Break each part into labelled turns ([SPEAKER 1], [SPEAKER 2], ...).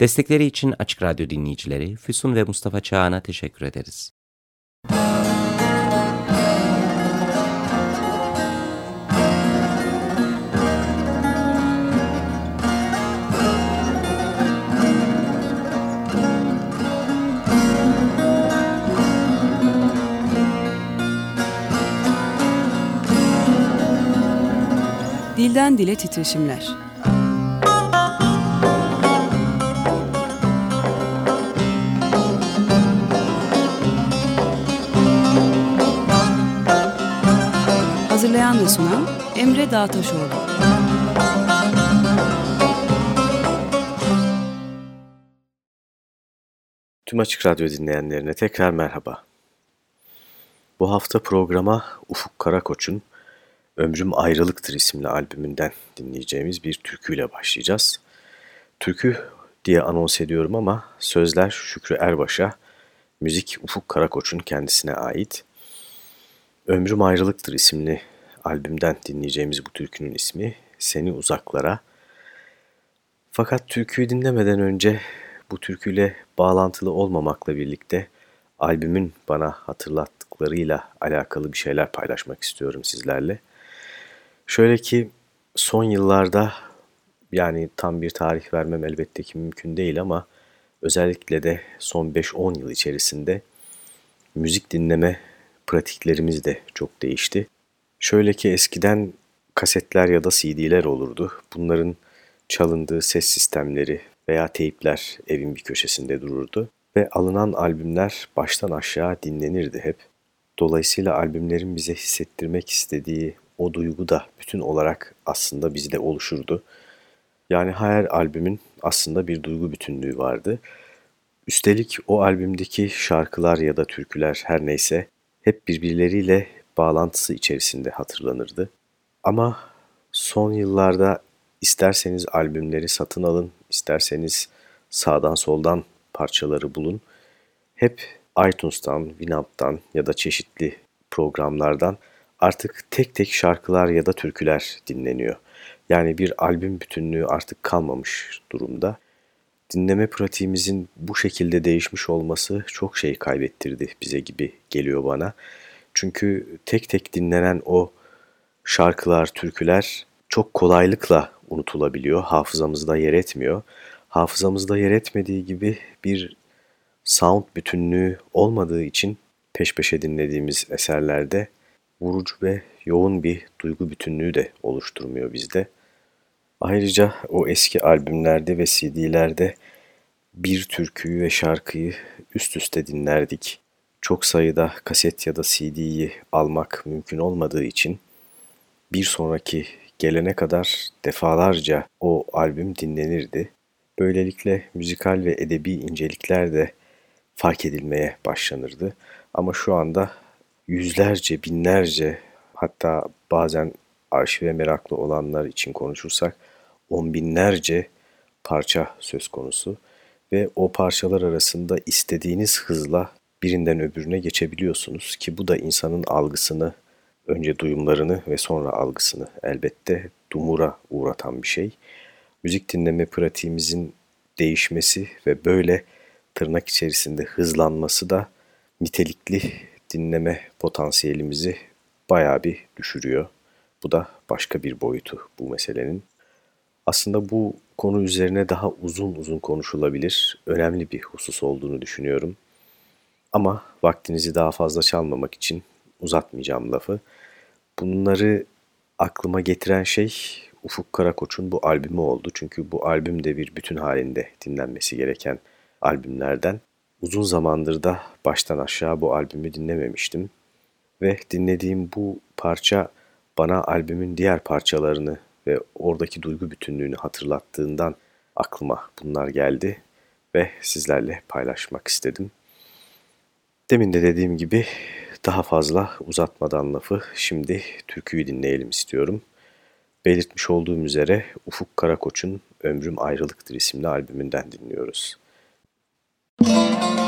[SPEAKER 1] Destekleri için Açık Radyo dinleyicileri Füsun ve Mustafa Çağan'a teşekkür ederiz.
[SPEAKER 2] Dilden Dile Titreşimler Hazırlayan ve sunan Emre Dağtaşoğlu.
[SPEAKER 3] Tüm Açık Radyo dinleyenlerine tekrar merhaba. Bu hafta programa Ufuk Karakoç'un Ömrüm Ayrılıktır isimli albümünden dinleyeceğimiz bir türküyle başlayacağız. Türkü diye anons ediyorum ama sözler Şükrü Erbaş'a, müzik Ufuk Karakoç'un kendisine ait. Ömrüm Ayrılıktır isimli albümden dinleyeceğimiz bu türkünün ismi Seni Uzaklara. Fakat türküyü dinlemeden önce bu türküyle bağlantılı olmamakla birlikte albümün bana hatırlattıklarıyla alakalı bir şeyler paylaşmak istiyorum sizlerle. Şöyle ki son yıllarda yani tam bir tarih vermem elbette ki mümkün değil ama özellikle de son 5-10 yıl içerisinde müzik dinleme pratiklerimiz de çok değişti. Şöyle ki eskiden kasetler ya da CD'ler olurdu. Bunların çalındığı ses sistemleri veya teypler evin bir köşesinde dururdu ve alınan albümler baştan aşağı dinlenirdi hep. Dolayısıyla albümlerin bize hissettirmek istediği o duygu da bütün olarak aslında bizde oluşurdu. Yani her albümün aslında bir duygu bütünlüğü vardı. Üstelik o albümdeki şarkılar ya da türküler her neyse hep birbirleriyle bağlantısı içerisinde hatırlanırdı. Ama son yıllarda isterseniz albümleri satın alın, isterseniz sağdan soldan parçaları bulun. Hep iTunes'tan, Winamp'tan ya da çeşitli programlardan artık tek tek şarkılar ya da türküler dinleniyor. Yani bir albüm bütünlüğü artık kalmamış durumda. Dinleme pratiğimizin bu şekilde değişmiş olması çok şey kaybettirdi bize gibi geliyor bana. Çünkü tek tek dinlenen o şarkılar, türküler çok kolaylıkla unutulabiliyor, hafızamızda yer etmiyor. Hafızamızda yer etmediği gibi bir sound bütünlüğü olmadığı için peş peşe dinlediğimiz eserlerde vurucu ve yoğun bir duygu bütünlüğü de oluşturmuyor bizde. Ayrıca o eski albümlerde ve CD'lerde bir türküyü ve şarkıyı üst üste dinlerdik. Çok sayıda kaset ya da CD'yi almak mümkün olmadığı için bir sonraki gelene kadar defalarca o albüm dinlenirdi. Böylelikle müzikal ve edebi incelikler de fark edilmeye başlanırdı. Ama şu anda yüzlerce, binlerce hatta bazen arşive meraklı olanlar için konuşursak on binlerce parça söz konusu ve o parçalar arasında istediğiniz hızla birinden öbürüne geçebiliyorsunuz ki bu da insanın algısını, önce duyumlarını ve sonra algısını elbette dumura uğratan bir şey. Müzik dinleme pratiğimizin değişmesi ve böyle tırnak içerisinde hızlanması da nitelikli dinleme potansiyelimizi bayağı bir düşürüyor. Bu da başka bir boyutu bu meselenin. Aslında bu konu üzerine daha uzun uzun konuşulabilir, önemli bir husus olduğunu düşünüyorum. Ama vaktinizi daha fazla çalmamak için uzatmayacağım lafı. Bunları aklıma getiren şey Ufuk Karakoç'un bu albümü oldu. Çünkü bu albüm de bir bütün halinde dinlenmesi gereken albümlerden. Uzun zamandır da baştan aşağı bu albümü dinlememiştim. Ve dinlediğim bu parça bana albümün diğer parçalarını ve oradaki duygu bütünlüğünü hatırlattığından aklıma bunlar geldi ve sizlerle paylaşmak istedim. Demin de dediğim gibi daha fazla uzatmadan lafı şimdi türküyü dinleyelim istiyorum. Belirtmiş olduğum üzere Ufuk Karakoç'un Ömrüm Ayrılıktır isimli albümünden dinliyoruz. Müzik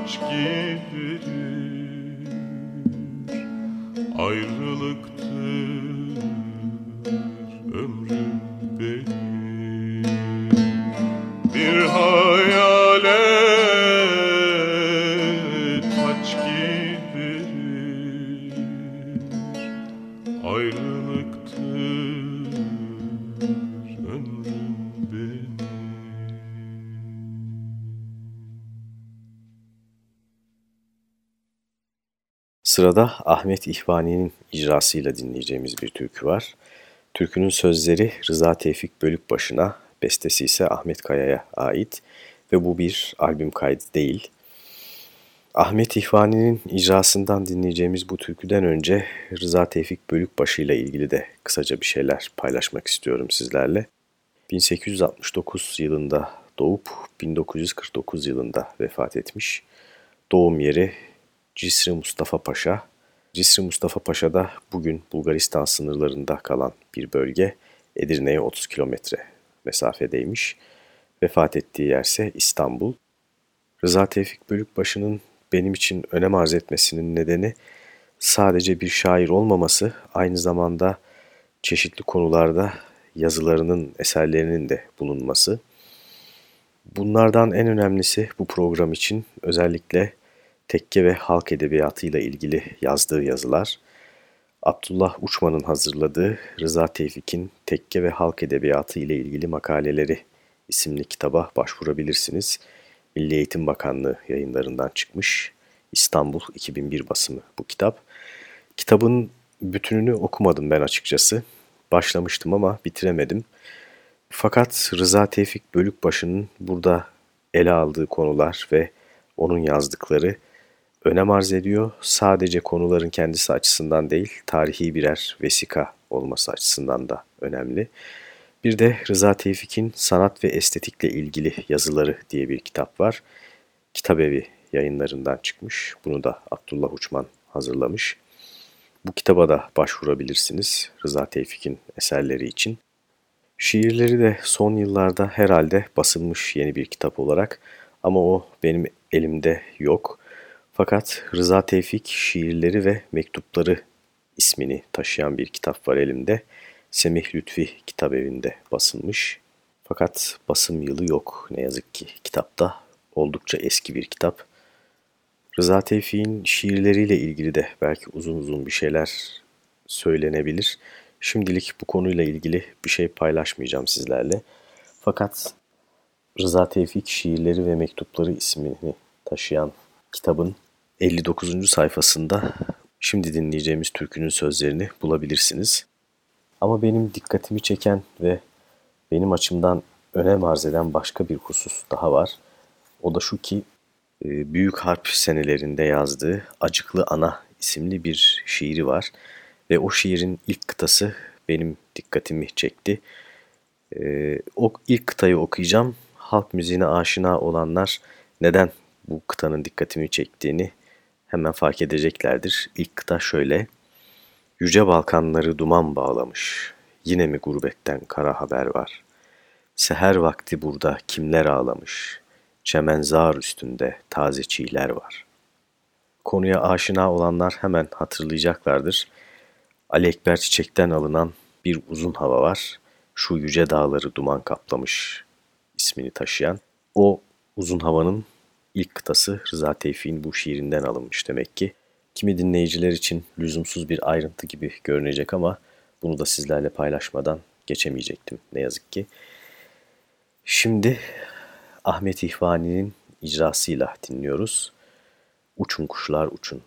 [SPEAKER 4] taç gibidir. Ayrılıktır
[SPEAKER 3] Sırada Ahmet İhvani'nin icrasıyla dinleyeceğimiz bir türkü var. Türkünün sözleri Rıza Tevfik Bölükbaşı'na, bestesi ise Ahmet Kaya'ya ait ve bu bir albüm kaydı değil. Ahmet İhvani'nin icrasından dinleyeceğimiz bu türküden önce Rıza Tevfik Bölükbaşı ile ilgili de kısaca bir şeyler paylaşmak istiyorum sizlerle. 1869 yılında doğup 1949 yılında vefat etmiş. Doğum yeri Cisri Mustafa Paşa. Cisri Mustafa Paşa da bugün Bulgaristan sınırlarında kalan bir bölge. Edirne'ye 30 kilometre mesafedeymiş. Vefat ettiği yerse İstanbul. Rıza Tevfik Bölükbaşı'nın benim için önem arz etmesinin nedeni sadece bir şair olmaması, aynı zamanda çeşitli konularda yazılarının, eserlerinin de bulunması. Bunlardan en önemlisi bu program için özellikle tekke ve halk edebiyatıyla ilgili yazdığı yazılar, Abdullah Uçman'ın hazırladığı Rıza Tevfik'in Tekke ve Halk Edebiyatı ile ilgili makaleleri isimli kitaba başvurabilirsiniz. Milli Eğitim Bakanlığı yayınlarından çıkmış. İstanbul 2001 basımı bu kitap. Kitabın bütününü okumadım ben açıkçası. Başlamıştım ama bitiremedim. Fakat Rıza Tevfik Bölükbaşı'nın burada ele aldığı konular ve onun yazdıkları önem arz ediyor. Sadece konuların kendisi açısından değil, tarihi birer vesika olması açısından da önemli. Bir de Rıza Tevfik'in sanat ve estetikle ilgili yazıları diye bir kitap var. Kitabevi yayınlarından çıkmış. Bunu da Abdullah Uçman hazırlamış. Bu kitaba da başvurabilirsiniz Rıza Tevfik'in eserleri için. Şiirleri de son yıllarda herhalde basılmış yeni bir kitap olarak ama o benim elimde yok. Fakat Rıza Tevfik şiirleri ve mektupları ismini taşıyan bir kitap var elimde. Semih Lütfi kitap evinde basılmış. Fakat basım yılı yok ne yazık ki kitapta. Oldukça eski bir kitap. Rıza Tevfik'in şiirleriyle ilgili de belki uzun uzun bir şeyler söylenebilir. Şimdilik bu konuyla ilgili bir şey paylaşmayacağım sizlerle. Fakat Rıza Tevfik şiirleri ve mektupları ismini taşıyan kitabın 59. sayfasında şimdi dinleyeceğimiz türkünün sözlerini bulabilirsiniz. Ama benim dikkatimi çeken ve benim açımdan önem arz eden başka bir husus daha var. O da şu ki e, Büyük Harp senelerinde yazdığı Acıklı Ana isimli bir şiiri var. Ve o şiirin ilk kıtası benim dikkatimi çekti. E, o ilk kıtayı okuyacağım. Halk müziğine aşina olanlar neden bu kıtanın dikkatimi çektiğini hemen fark edeceklerdir. İlk kıta şöyle. Yüce Balkanları duman bağlamış. Yine mi gurbetten kara haber var? Seher vakti burada kimler ağlamış? Çemenzar üstünde taze çiğler var. Konuya aşina olanlar hemen hatırlayacaklardır. Ali Ekber Çiçek'ten alınan bir uzun hava var. Şu yüce dağları duman kaplamış ismini taşıyan. O uzun havanın ilk kıtası Rıza Tevfik'in bu şiirinden alınmış demek ki. Kimi dinleyiciler için lüzumsuz bir ayrıntı gibi görünecek ama bunu da sizlerle paylaşmadan geçemeyecektim ne yazık ki. Şimdi Ahmet İhvani'nin icrasıyla dinliyoruz. Uçun kuşlar uçun.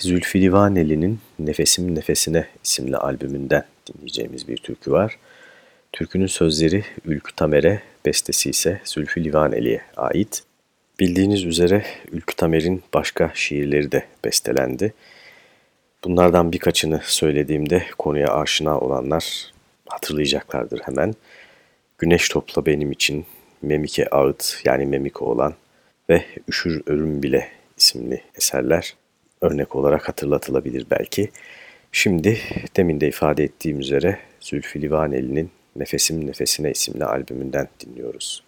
[SPEAKER 5] Zülfü Livaneli'nin Nefesim Nefesine isimli albümünden dinleyeceğimiz bir türkü var. Türkünün sözleri Ülkü Tamer'e, bestesi ise Zülfü Livaneli'ye ait. Bildiğiniz üzere Ülkü Tamer'in başka şiirleri de bestelendi. Bunlardan birkaçını söylediğimde konuya aşina olanlar hatırlayacaklardır hemen. Güneş Topla Benim için Memike Ağıt yani Memike olan ve Üşür Örüm Bile isimli eserler örnek olarak hatırlatılabilir belki. Şimdi demin de ifade ettiğim üzere Zülfü Livaneli'nin Nefesim Nefesine isimli albümünden dinliyoruz.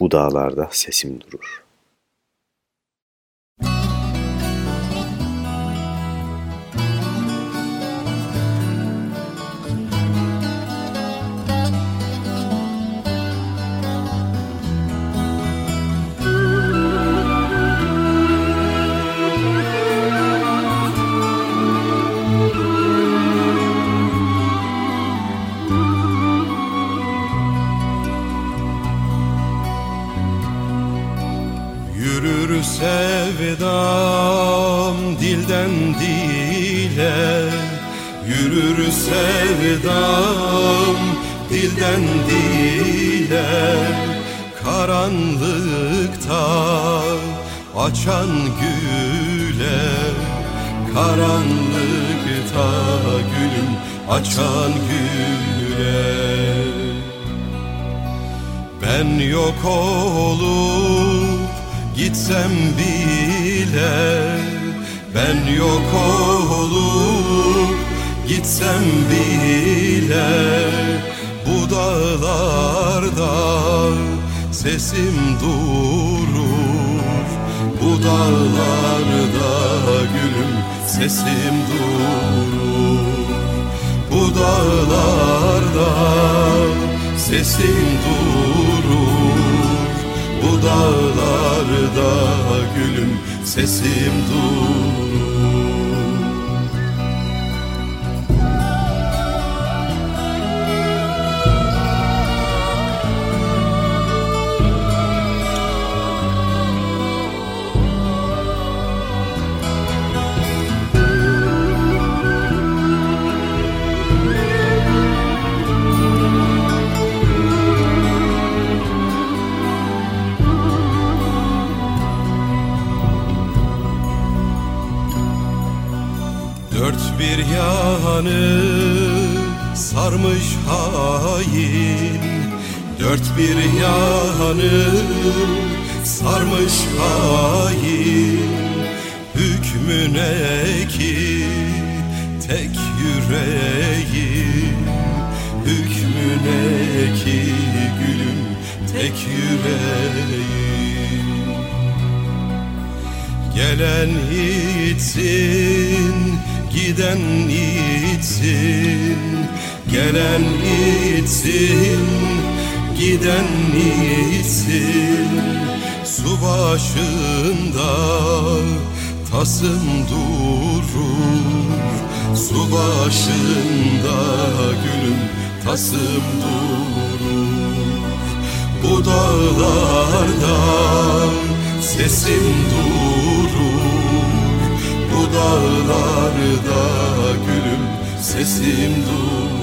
[SPEAKER 5] Bu dağlarda sesim durur.
[SPEAKER 6] Yürür sevdam. Dilden dile Karanlıkta açan güle. Karanlıkta gülüm açan güle. Ben yok olup gitsem bile Ben yok olup gitsem bile Bu dağlarda sesim durur. Bu dağlarda gülüm sesim durur. Bu dağlarda sesim durur. Bu dağlarda gülüm sesim durur bir yanı sarmış hain. Dört bir yanı sarmış hain. Hükmüne ki tek yüreğim. Hükmüne ki gülüm tek yüreğim. Gelen itsin, giden itsin Gelen itsin, giden itsin Su başında tasım durur Su başında gülüm tasım durur. Bu dağlarda sesim durur dağlarda gülüm sesim durur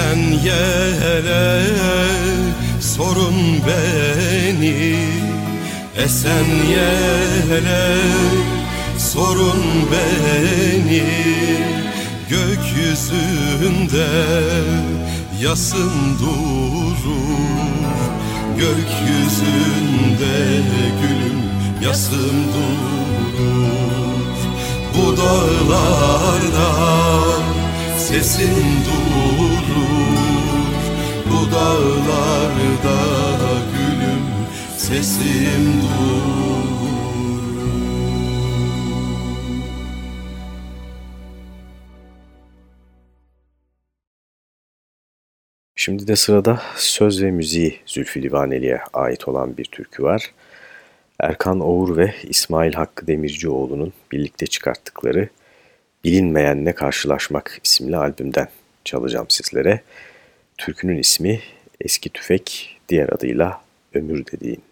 [SPEAKER 6] Esen yele sorun beni. Esen yele sorun beni. Gökyüzünde yasın durur. Gökyüzünde gülüm yasın durur. Bu dağlarda sesin durur dağlarda gülüm sesim durur
[SPEAKER 4] Şimdi de sırada söz ve müziği Zülfü Livaneli'ye ait olan bir türkü var. Erkan Oğur ve İsmail Hakkı Demircioğlu'nun birlikte çıkarttıkları Bilinmeyenle Karşılaşmak isimli albümden çalacağım sizlere. Türkünün ismi Eski Tüfek, diğer adıyla Ömür Dediğin.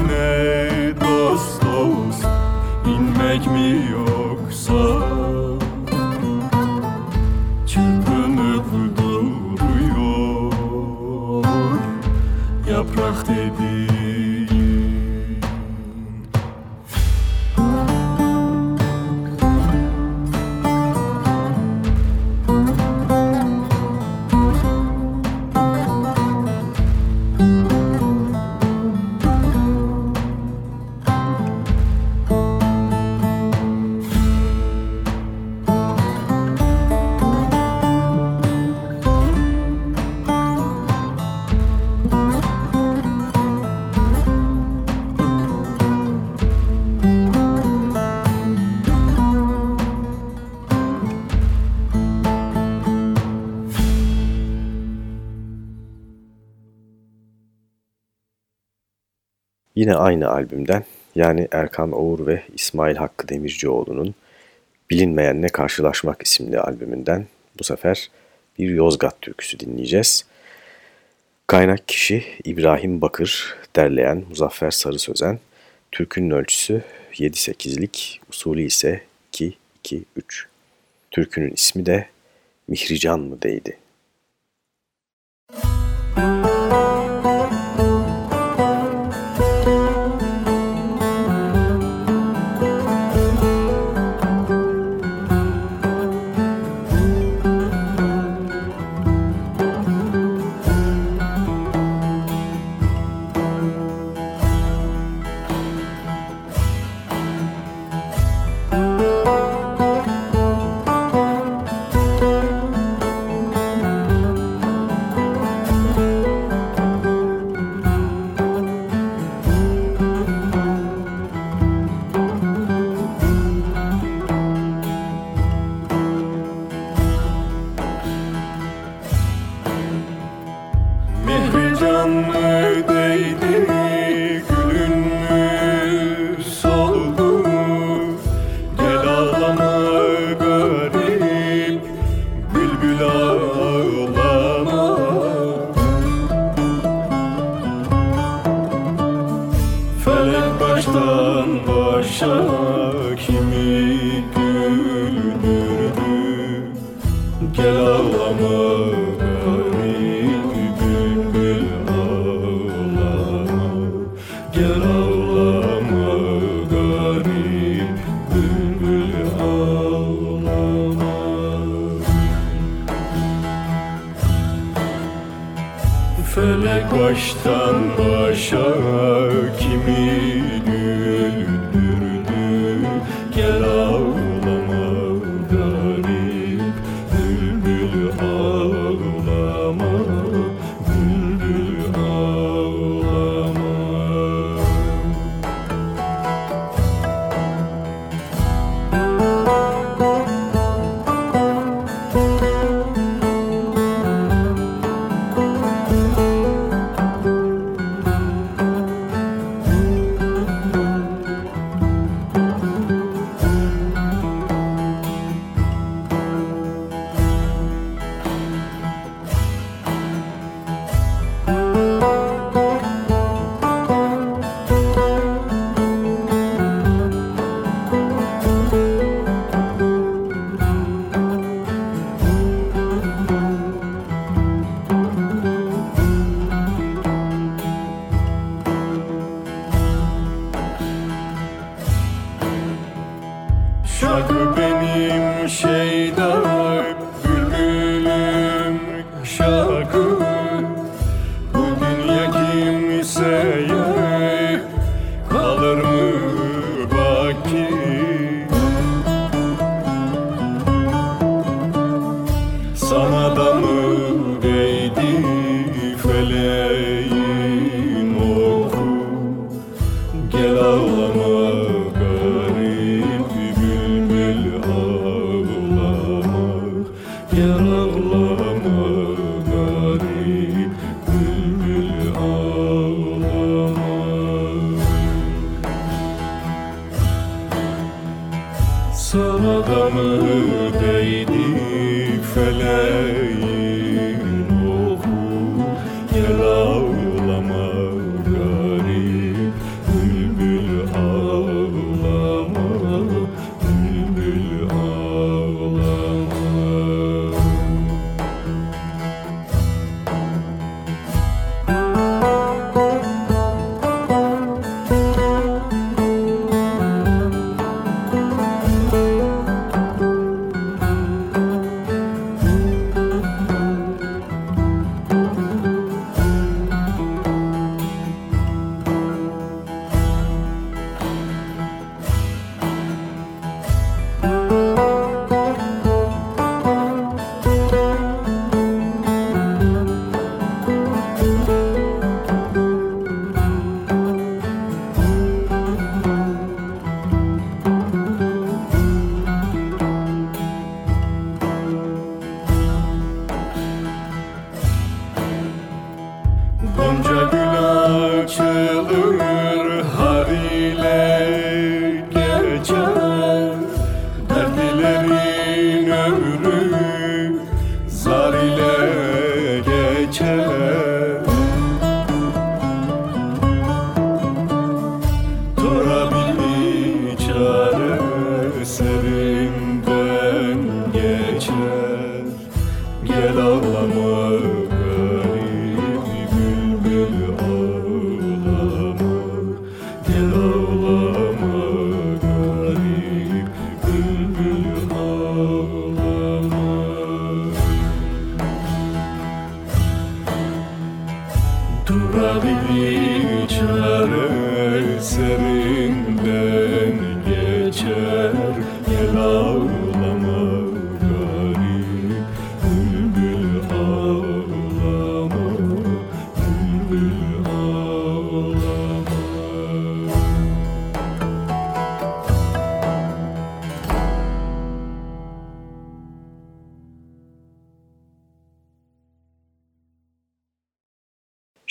[SPEAKER 4] Köküne dost dost inmek mi yoksa? Çırpınıp duruyor Yaprak dedi
[SPEAKER 3] Yine aynı albümden yani Erkan Oğur ve İsmail Hakkı Demircioğlu'nun Bilinmeyenle Karşılaşmak isimli albümünden bu sefer bir Yozgat türküsü dinleyeceğiz. Kaynak kişi İbrahim Bakır, derleyen Muzaffer Sarı Sözen, türkünün ölçüsü 7-8'lik, usulü ise 2-2-3. Türkünün ismi de Mihrican mı değdi?
[SPEAKER 7] Müzik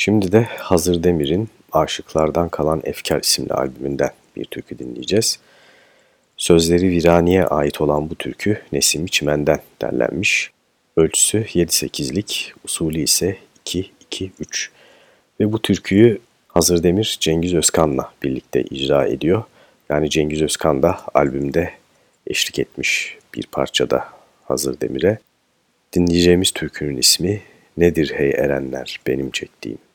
[SPEAKER 3] Şimdi de Hazır Demir'in Aşıklardan Kalan Efkar isimli albümünden bir türkü dinleyeceğiz. Sözleri Virani'ye ait olan bu türkü Nesimi Çimen'den derlenmiş. Ölçüsü 7-8'lik, usulü ise 2-2-3. Ve bu türküyü Hazır Demir Cengiz Özkan'la birlikte icra ediyor. Yani Cengiz Özkan da albümde eşlik etmiş bir parçada Hazır Demir'e. Dinleyeceğimiz türkünün ismi Nedir Hey Erenler Benim Çektiğim?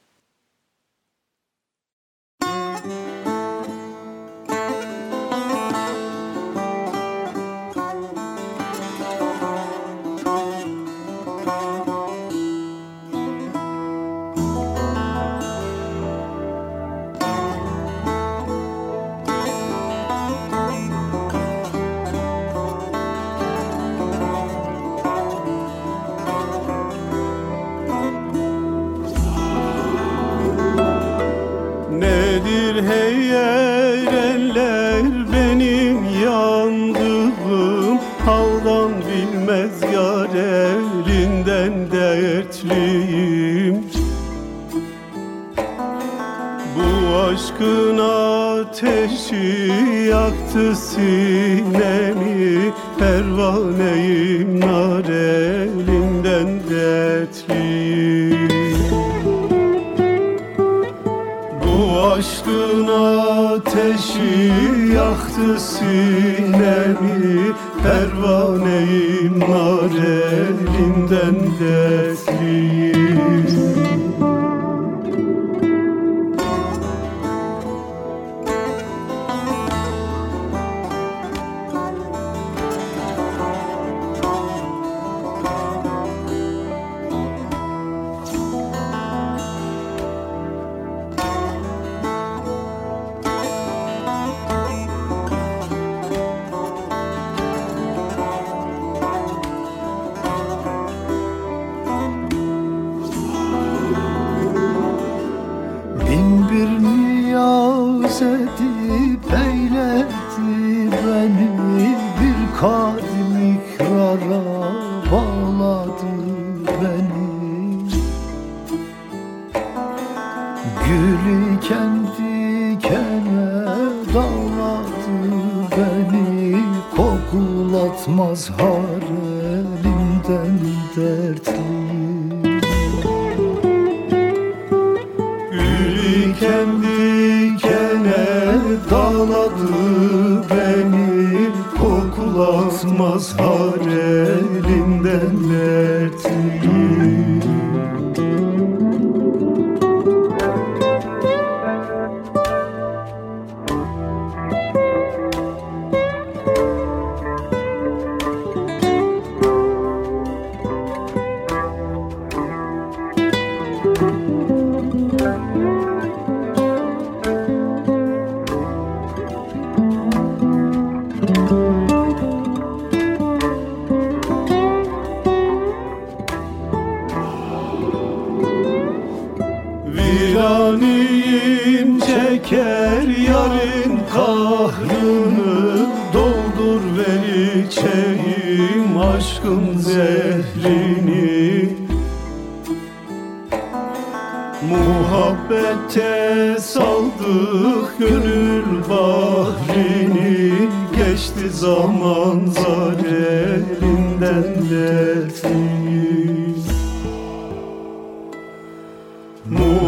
[SPEAKER 8] to. Yarın kahrını Doldur ver içeyim aşkın zehrini. Muhabbete saldık gönül bahrini Geçti zaman zar elinden dertliyim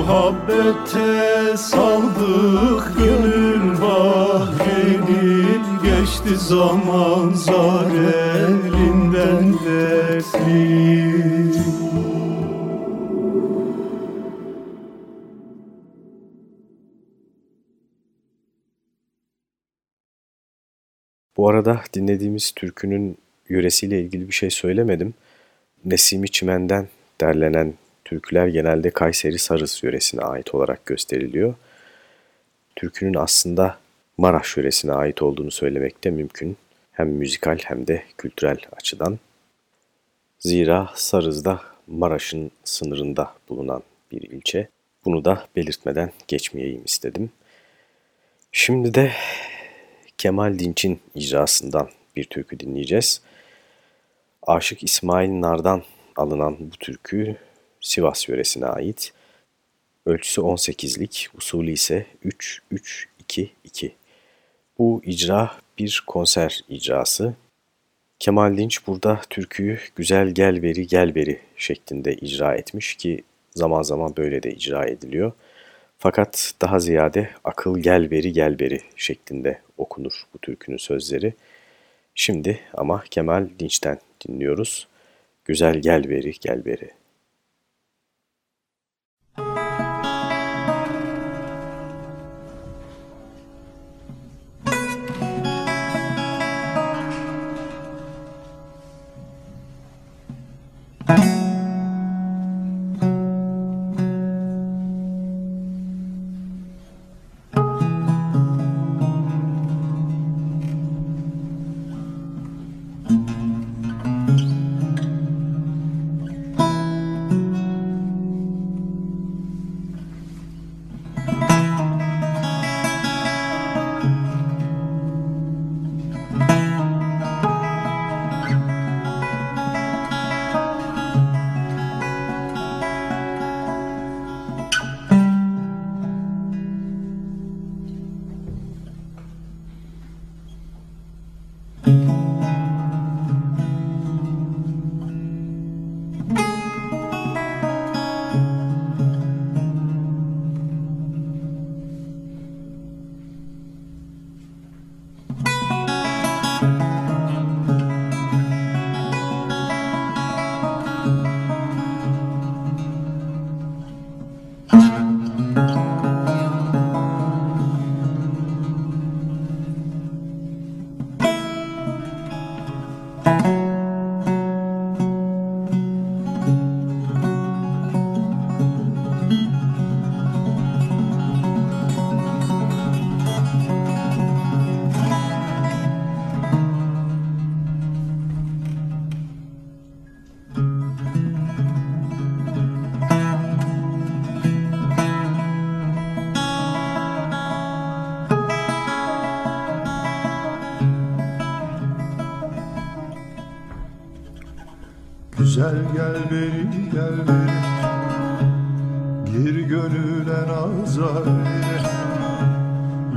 [SPEAKER 8] Muhabbete saldık gönül bahrini Geçti zaman zar elinden dertliyim
[SPEAKER 3] Bu arada dinlediğimiz türkünün yöresiyle ilgili bir şey söylemedim. Nesimi Çimen'den derlenen türküler genelde Kayseri Sarız yöresine ait olarak gösteriliyor. Türkünün aslında Maraş yöresine ait olduğunu söylemek de mümkün. Hem müzikal hem de kültürel açıdan. Zira Sarız da Maraş'ın sınırında bulunan bir ilçe. Bunu da belirtmeden geçmeyeyim istedim. Şimdi de Kemal Dinç'in icrasından bir türkü dinleyeceğiz. Aşık İsmail Nar'dan alınan bu türkü Sivas yöresine ait. Ölçüsü 18'lik, usulü ise 3-3-2-2. Bu icra bir konser icrası. Kemal Dinç burada türküyü güzel gel veri gel veri şeklinde icra etmiş ki zaman zaman böyle de icra ediliyor. Fakat daha ziyade akıl gel veri gel veri şeklinde okunur bu türkünün sözleri. Şimdi ama Kemal Dinç'ten dinliyoruz. Güzel gel veri gel veri.
[SPEAKER 7] Güzel gel beni gel beni Gir gönüle nazar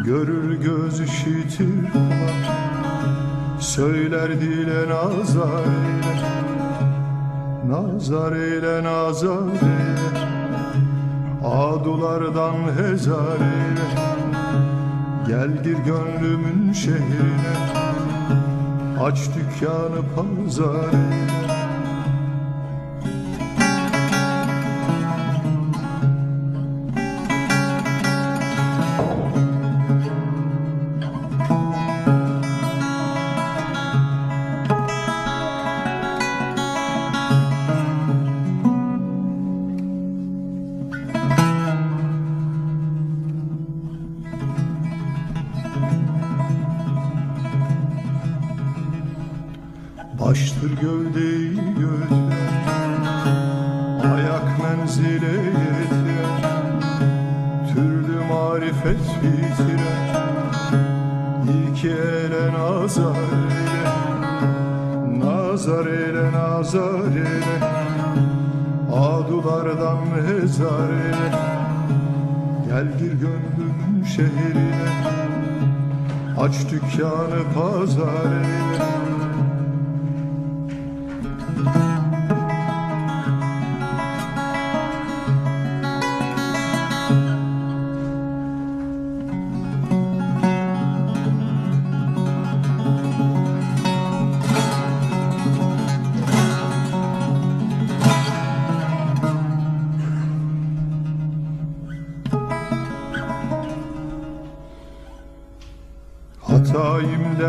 [SPEAKER 7] Görür göz işitir Söyler dile nazar Nazar eyle nazar eyle. Adulardan hezar Gel gir gönlümün şehrine. Aç dükkanı pazar eyle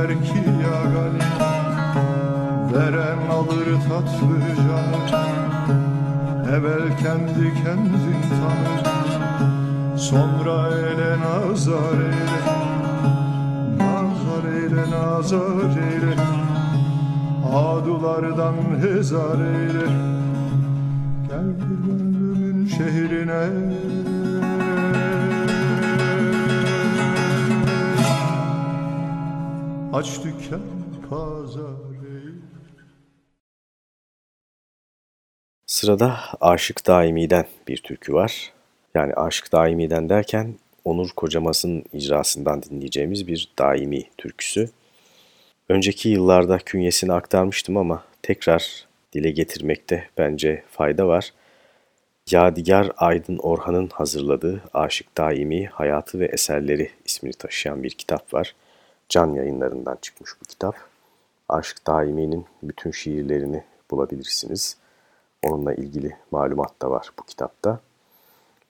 [SPEAKER 7] der ki ya gani Veren alır tatlı canı Evvel kendi kendin tanı Sonra ele nazar eyle. Nazar eyle nazar eyle. Adulardan hezar eyle
[SPEAKER 3] Sırada Aşık Daimi'den bir türkü var. Yani Aşık Daimi'den derken Onur Kocamaz'ın icrasından dinleyeceğimiz bir daimi türküsü. Önceki yıllarda künyesini aktarmıştım ama tekrar dile getirmekte bence fayda var. Yadigar Aydın Orhan'ın hazırladığı Aşık Daimi Hayatı ve Eserleri ismini taşıyan bir kitap var. Can yayınlarından çıkmış bu kitap. Aşık Daimi'nin bütün şiirlerini bulabilirsiniz. Onunla ilgili malumat da var bu kitapta.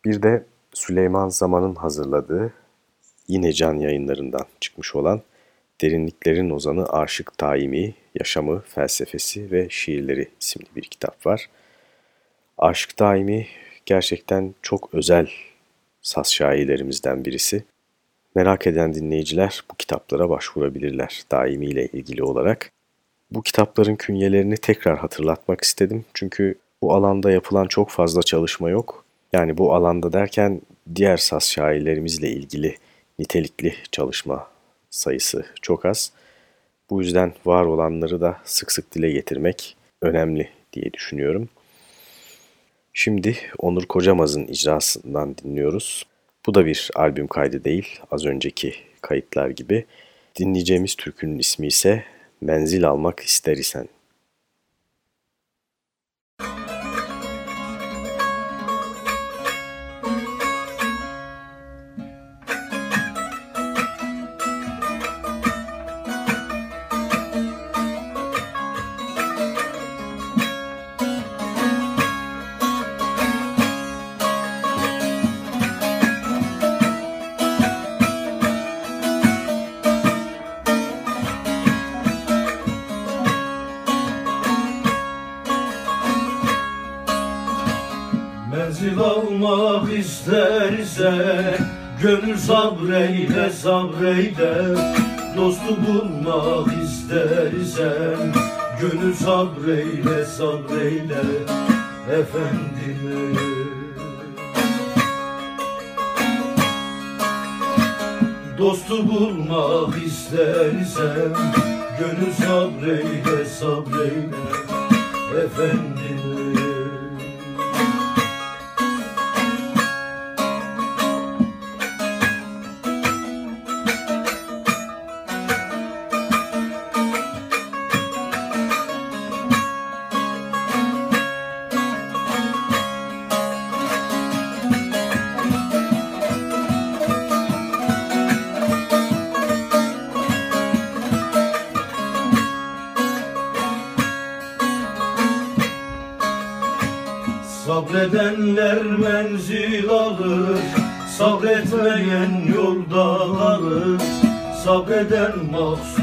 [SPEAKER 3] Bir de Süleyman Zaman'ın hazırladığı yine Can yayınlarından çıkmış olan Derinliklerin Ozanı Aşık Daimi, Yaşamı, Felsefesi ve Şiirleri isimli bir kitap var. Aşık Daimi gerçekten çok özel saz şairlerimizden birisi. Merak eden dinleyiciler bu kitaplara başvurabilirler daimi ile ilgili olarak. Bu kitapların künyelerini tekrar hatırlatmak istedim. Çünkü bu alanda yapılan çok fazla çalışma yok. Yani bu alanda derken diğer saz şairlerimizle ilgili nitelikli çalışma sayısı çok az. Bu yüzden var olanları da sık sık dile getirmek önemli diye düşünüyorum. Şimdi Onur Kocamaz'ın icrasından dinliyoruz. Bu da bir albüm kaydı değil, az önceki kayıtlar gibi. Dinleyeceğimiz türkünün ismi ise Menzil Almak İster isen.
[SPEAKER 5] Sabreyle sabreyle Dostu bulmak istersen Gönül sabreyle sabreyle Efendime. Dostu bulmak istersen Gönül sabreyle sabreyle efendim Sabretmeyen yolda kalır Sabreden maksudun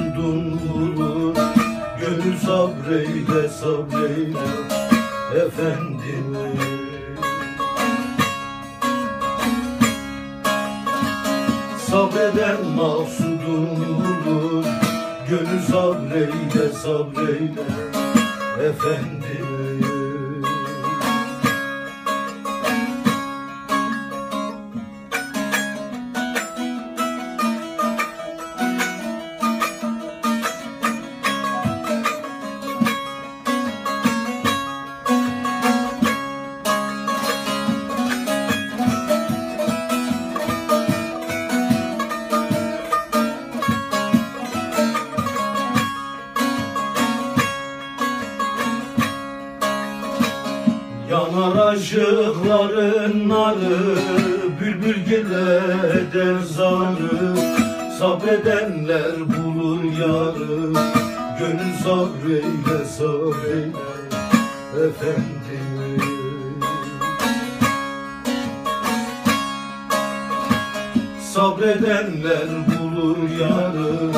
[SPEAKER 5] Sabredenler bulur yarı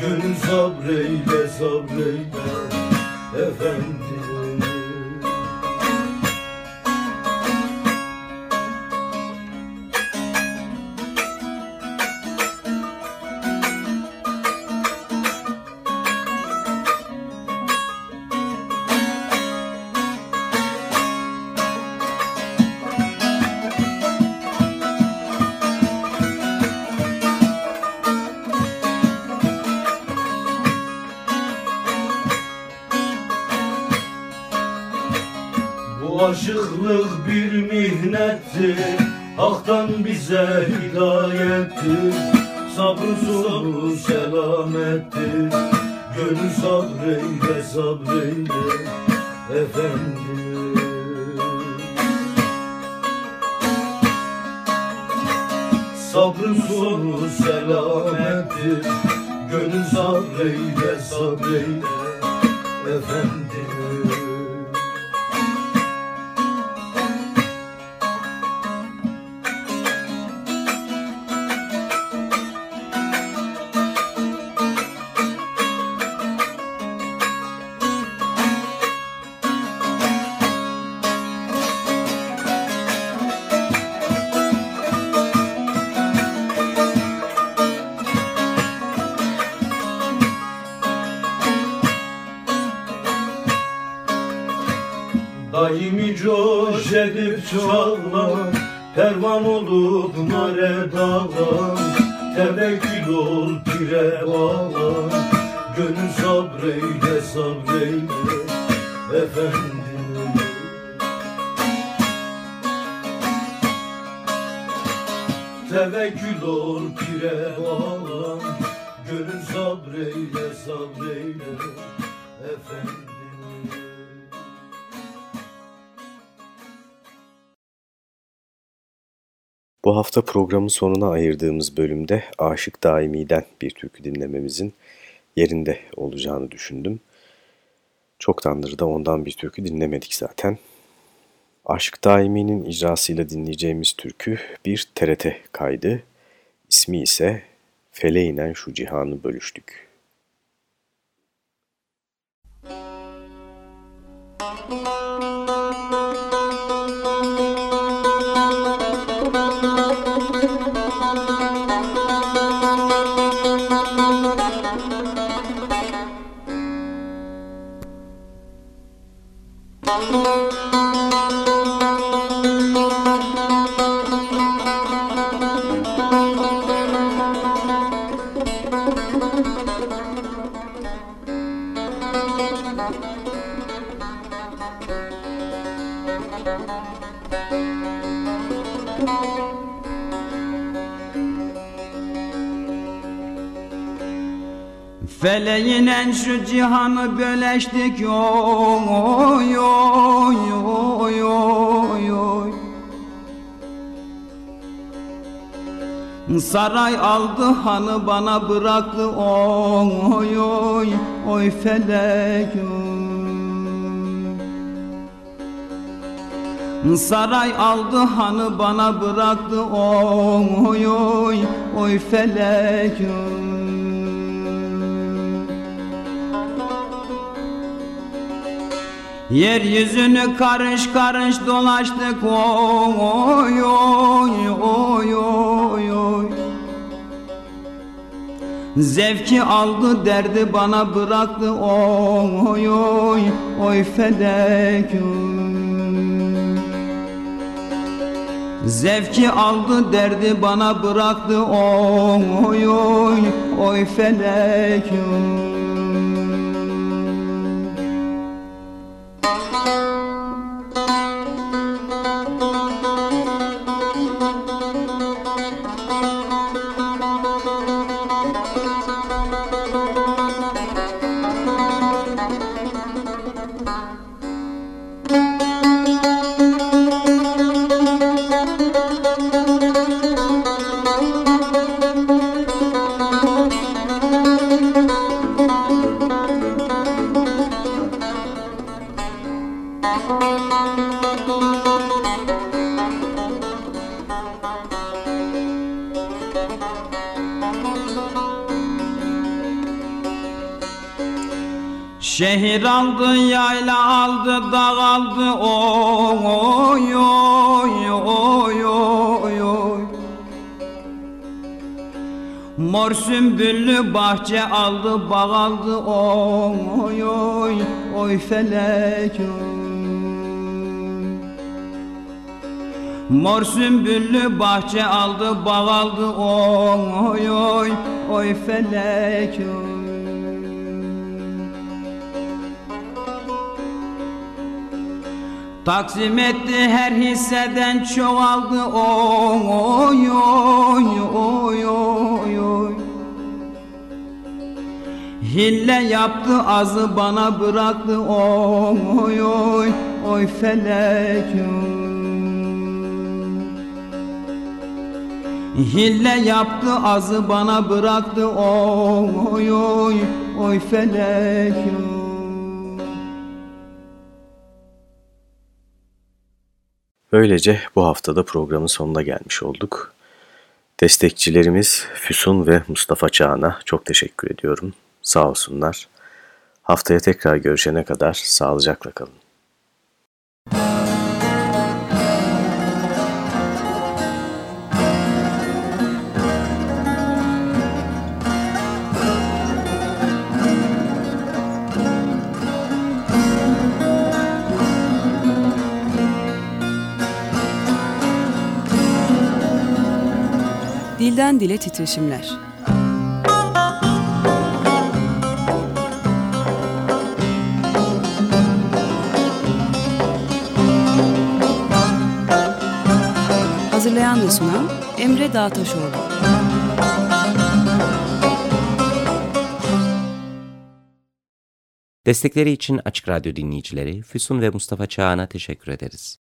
[SPEAKER 5] Gönül sabreyle sabreyle Gönül sabreyle sabreyle Efendim. Tevekkül ol pire bağlan. Gönül sabreyle sabreyle Efendim.
[SPEAKER 3] Bu hafta programın sonuna ayırdığımız bölümde Aşık Daimi'den bir türkü dinlememizin yerinde olacağını düşündüm. Çoktandır da ondan bir türkü dinlemedik zaten. Aşk Daimi'nin icrasıyla dinleyeceğimiz türkü bir TRT kaydı. İsmi ise Feleğinen Şu Cihanı Bölüştük.
[SPEAKER 9] Müzik Feleğinen şu cihanı böleştik. Oy oy oy oy oy Saray aldı hanı bana bıraktı. Oy oy oy felek oy. Saray aldı hanı bana bıraktı. Oy oy oy felek oy Yeryüzünü karış karış dolaştık oy oy oy oy oy Zevki aldı derdi bana bıraktı oy oy oy felek oy Zevki aldı derdi bana bıraktı oy oy oy felek oy bahçe aldı, bağ aldı, oy oy oy felek Mor sümbüllü bahçe aldı, bağ aldı, oy oy oy felek Taksim etti her hisseden çoğaldı oy oy oy oy oy Hille yaptı azı bana bıraktı oy oy oy felek Hille yaptı azı bana bıraktı oy oy oy felek
[SPEAKER 3] Böylece bu haftada programın sonuna gelmiş olduk. Destekçilerimiz Füsun ve Mustafa Çağan'a çok teşekkür ediyorum. Sağ olsunlar. Haftaya tekrar görüşene kadar sağlıcakla kalın.
[SPEAKER 2] Dilden dile titreşimler. Hazırlayan ve sunan Emre Dağtaşoğlu.
[SPEAKER 1] Destekleri için Açık Radyo dinleyicileri Füsun ve Mustafa Çağan'a teşekkür ederiz.